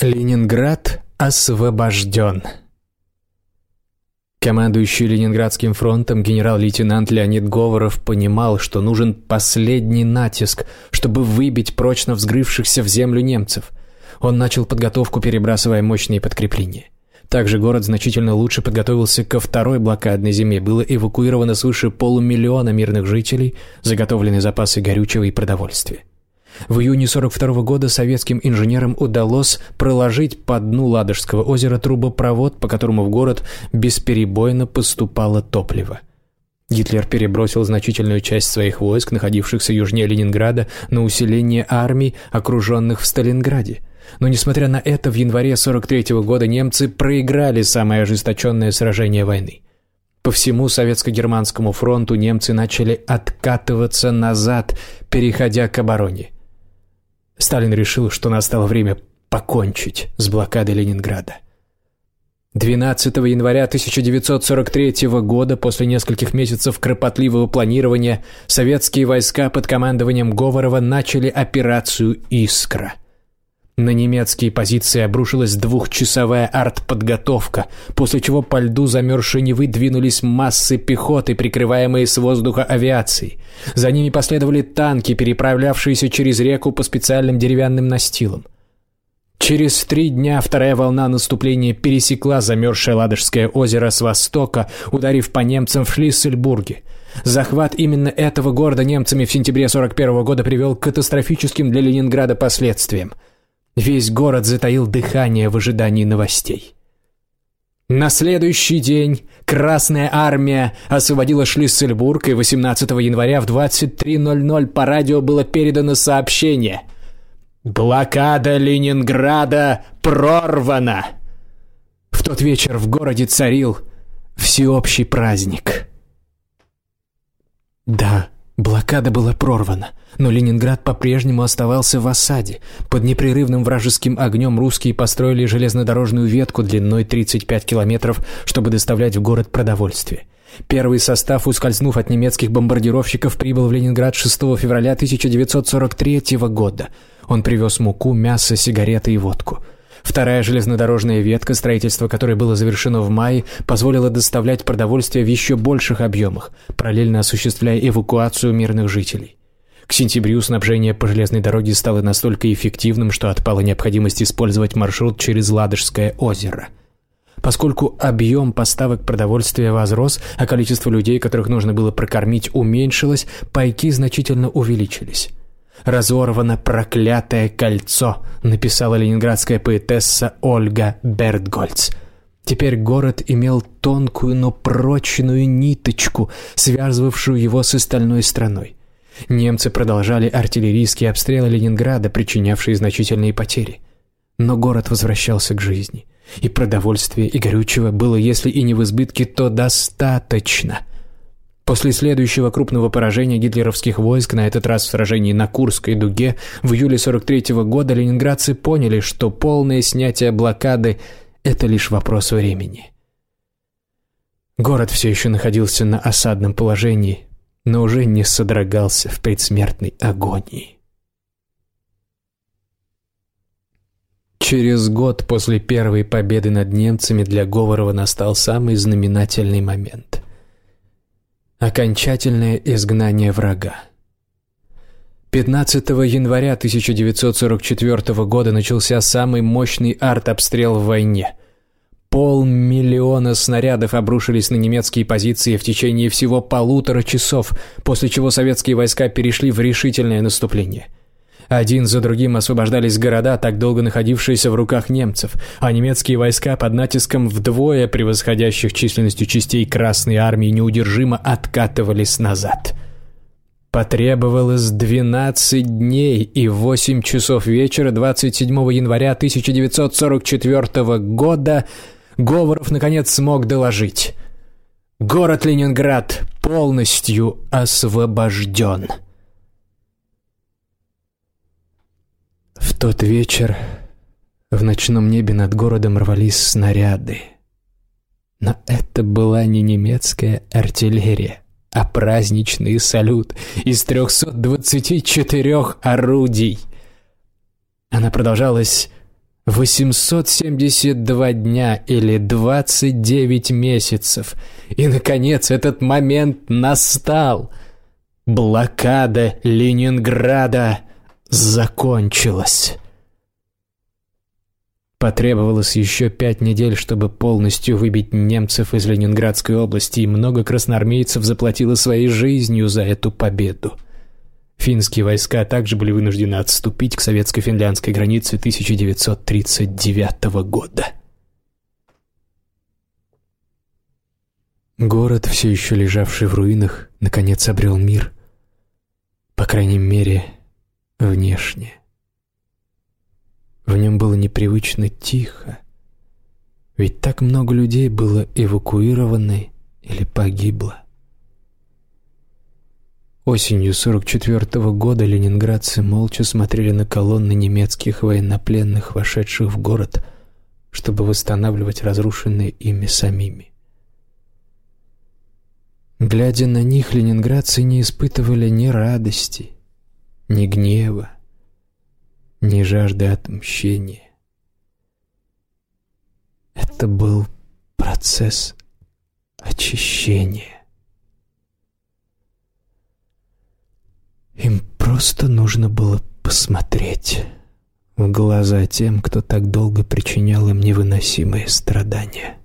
Ленинград освобожден. Командующий Ленинградским фронтом генерал-лейтенант Леонид Говоров понимал, что нужен последний натиск, чтобы выбить прочно взгрывшихся в землю немцев. Он начал подготовку, перебрасывая мощные подкрепления. Также город значительно лучше подготовился ко второй блокадной зиме. Было эвакуировано свыше полумиллиона мирных жителей, заготовлены запасы горючего и продовольствия. В июне 42 -го года советским инженерам удалось проложить по дну Ладожского озера трубопровод, по которому в город бесперебойно поступало топливо. Гитлер перебросил значительную часть своих войск, находившихся южнее Ленинграда, на усиление армий, окруженных в Сталинграде. Но, несмотря на это, в январе 43 -го года немцы проиграли самое ожесточенное сражение войны. По всему Советско-Германскому фронту немцы начали откатываться назад, переходя к обороне. Сталин решил, что настало время покончить с блокадой Ленинграда. 12 января 1943 года, после нескольких месяцев кропотливого планирования, советские войска под командованием Говорова начали операцию «Искра». На немецкие позиции обрушилась двухчасовая артподготовка, после чего по льду замерзшей Невы двинулись массы пехоты, прикрываемые с воздуха авиацией. За ними последовали танки, переправлявшиеся через реку по специальным деревянным настилам. Через три дня вторая волна наступления пересекла замерзшее Ладожское озеро с востока, ударив по немцам в Шлиссельбурге. Захват именно этого города немцами в сентябре 41 года привел к катастрофическим для Ленинграда последствиям – Весь город затаил дыхание в ожидании новостей. На следующий день Красная Армия освободила Шлиссельбург, и 18 января в 23.00 по радио было передано сообщение «Блокада Ленинграда прорвана!» В тот вечер в городе царил всеобщий праздник. Да, Блокада была прорвана, но Ленинград по-прежнему оставался в осаде. Под непрерывным вражеским огнем русские построили железнодорожную ветку длиной 35 километров, чтобы доставлять в город продовольствие. Первый состав, ускользнув от немецких бомбардировщиков, прибыл в Ленинград 6 февраля 1943 года. Он привез муку, мясо, сигареты и водку – Вторая железнодорожная ветка, строительство которой было завершено в мае, позволила доставлять продовольствие в еще больших объемах, параллельно осуществляя эвакуацию мирных жителей. К сентябрю снабжение по железной дороге стало настолько эффективным, что отпала необходимость использовать маршрут через Ладожское озеро. Поскольку объем поставок продовольствия возрос, а количество людей, которых нужно было прокормить, уменьшилось, пайки значительно увеличились. «Разорвано проклятое кольцо», написала ленинградская поэтесса Ольга Бертгольц. Теперь город имел тонкую, но прочную ниточку, связывавшую его с остальной страной. Немцы продолжали артиллерийские обстрелы Ленинграда, причинявшие значительные потери. Но город возвращался к жизни. И продовольствия, и горючего было, если и не в избытке, то достаточно – После следующего крупного поражения гитлеровских войск, на этот раз в сражении на Курской дуге, в июле 43 -го года ленинградцы поняли, что полное снятие блокады – это лишь вопрос времени. Город все еще находился на осадном положении, но уже не содрогался в предсмертной агонии. Через год после первой победы над немцами для Говорова настал самый знаменательный момент – Окончательное изгнание врага. 15 января 1944 года начался самый мощный артобстрел в войне. Полмиллиона снарядов обрушились на немецкие позиции в течение всего полутора часов, после чего советские войска перешли в решительное наступление – один за другим освобождались города, так долго находившиеся в руках немцев, а немецкие войска под натиском вдвое превосходящих численностью частей Красной Армии неудержимо откатывались назад. Потребовалось 12 дней и 8 часов вечера 27 января 1944 года Говоров наконец смог доложить. Город Ленинград полностью освобожден. В тот вечер в ночном небе над городом рвались снаряды. Но это была не немецкая артиллерия, а праздничный салют из 324 орудий. Она продолжалась 872 дня или 29 месяцев. И, наконец, этот момент настал. Блокада Ленинграда закончилась. Потребовалось еще пять недель, чтобы полностью выбить немцев из Ленинградской области, и много красноармейцев заплатило своей жизнью за эту победу. Финские войска также были вынуждены отступить к советско-финляндской границе 1939 года. Город, все еще лежавший в руинах, наконец обрел мир. По крайней мере, внешне. В нем было непривычно тихо. Ведь так много людей было эвакуировано или погибло. Осенью 44 -го года ленинградцы молча смотрели на колонны немецких военнопленных, вошедших в город, чтобы восстанавливать разрушенные ими самими. Глядя на них, ленинградцы не испытывали ни радости, ни гнева, ни жажды отмщения. Это был процесс очищения. Им просто нужно было посмотреть в глаза тем, кто так долго причинял им невыносимые страдания.